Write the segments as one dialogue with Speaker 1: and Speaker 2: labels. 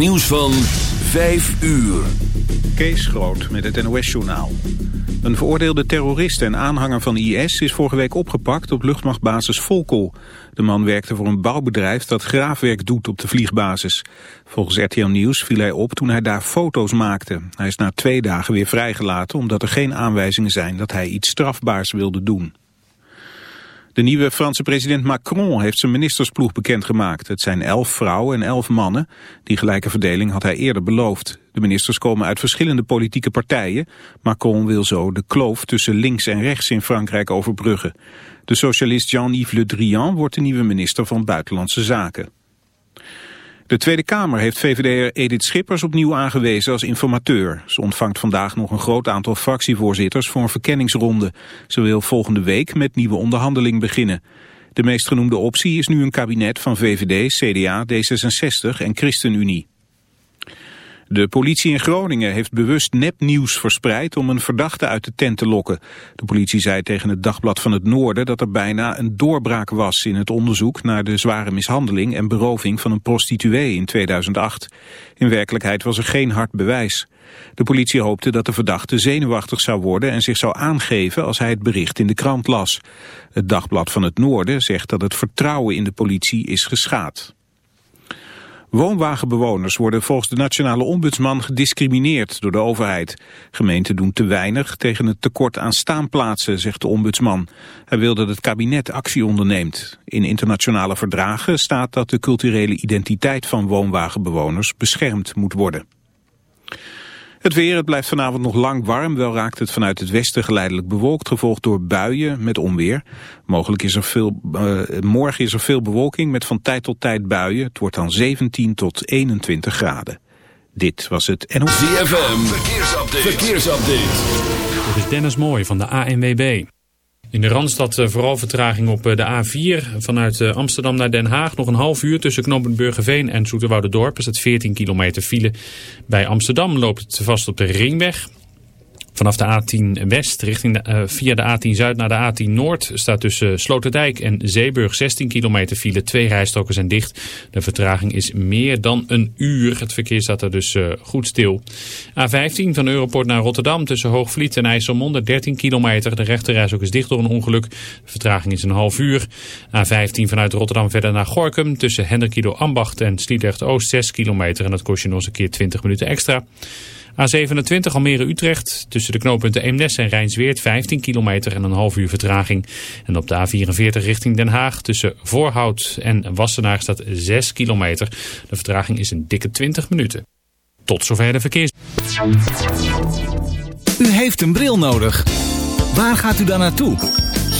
Speaker 1: Nieuws van 5 uur.
Speaker 2: Kees Groot met het NOS-journaal. Een veroordeelde terrorist en aanhanger van IS is vorige week opgepakt op luchtmachtbasis Volkel. De man werkte voor een bouwbedrijf dat graafwerk doet op de vliegbasis. Volgens RTL Nieuws viel hij op toen hij daar foto's maakte. Hij is na twee dagen weer vrijgelaten omdat er geen aanwijzingen zijn dat hij iets strafbaars wilde doen. De nieuwe Franse president Macron heeft zijn ministersploeg bekendgemaakt. Het zijn elf vrouwen en elf mannen. Die gelijke verdeling had hij eerder beloofd. De ministers komen uit verschillende politieke partijen. Macron wil zo de kloof tussen links en rechts in Frankrijk overbruggen. De socialist Jean-Yves Le Drian wordt de nieuwe minister van Buitenlandse Zaken. De Tweede Kamer heeft VVD'er Edith Schippers opnieuw aangewezen als informateur. Ze ontvangt vandaag nog een groot aantal fractievoorzitters voor een verkenningsronde. Ze wil volgende week met nieuwe onderhandeling beginnen. De meest genoemde optie is nu een kabinet van VVD, CDA, D66 en ChristenUnie. De politie in Groningen heeft bewust nepnieuws verspreid om een verdachte uit de tent te lokken. De politie zei tegen het Dagblad van het Noorden dat er bijna een doorbraak was in het onderzoek naar de zware mishandeling en beroving van een prostituee in 2008. In werkelijkheid was er geen hard bewijs. De politie hoopte dat de verdachte zenuwachtig zou worden en zich zou aangeven als hij het bericht in de krant las. Het Dagblad van het Noorden zegt dat het vertrouwen in de politie is geschaad. Woonwagenbewoners worden volgens de nationale ombudsman gediscrimineerd door de overheid. Gemeenten doen te weinig tegen het tekort aan staanplaatsen, zegt de ombudsman. Hij wil dat het kabinet actie onderneemt. In internationale verdragen staat dat de culturele identiteit van woonwagenbewoners beschermd moet worden. Het weer, het blijft vanavond nog lang warm. Wel raakt het vanuit het westen geleidelijk bewolkt, gevolgd door buien met onweer. Mogelijk is er veel, uh, morgen is er veel bewolking met van tijd tot tijd buien. Het wordt dan 17 tot 21 graden. Dit was het NOS.
Speaker 1: ZFM, verkeersupdate. verkeersupdate.
Speaker 3: Dit is Dennis Mooij van de ANWB. In de Randstad eh, vooral vertraging op eh, de A4 vanuit eh, Amsterdam naar Den Haag. Nog een half uur tussen knooppunt Burgerveen en Dorp is het 14 kilometer file. Bij Amsterdam loopt het vast op de Ringweg. Vanaf de A10 West richting de, uh, via de A10 Zuid naar de A10 Noord staat tussen Sloterdijk en Zeeburg 16 kilometer file. Twee rijstroken zijn dicht. De vertraging is meer dan een uur. Het verkeer staat er dus uh, goed stil. A15 van Europort naar Rotterdam tussen Hoogvliet en IJsselmonde 13 kilometer. De rechterreis is dicht door een ongeluk. De vertraging is een half uur. A15 vanuit Rotterdam verder naar Gorkum tussen Hendrikido Ambacht en Sliedrecht Oost 6 kilometer. En dat kost je nog eens een keer 20 minuten extra. A27 Almere-Utrecht tussen de knooppunten Eemnes en Rijnsweert 15 kilometer en een half uur vertraging. En op de A44 richting Den Haag tussen Voorhout en Wassenaar staat 6 kilometer. De vertraging is een dikke 20 minuten. Tot zover de verkeers.
Speaker 4: U heeft een bril nodig. Waar gaat u dan naartoe?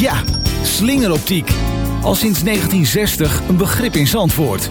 Speaker 4: Ja, slingeroptiek. Al sinds 1960 een begrip in Zandvoort.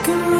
Speaker 5: rock and.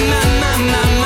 Speaker 6: my, my, my, my.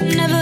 Speaker 7: Never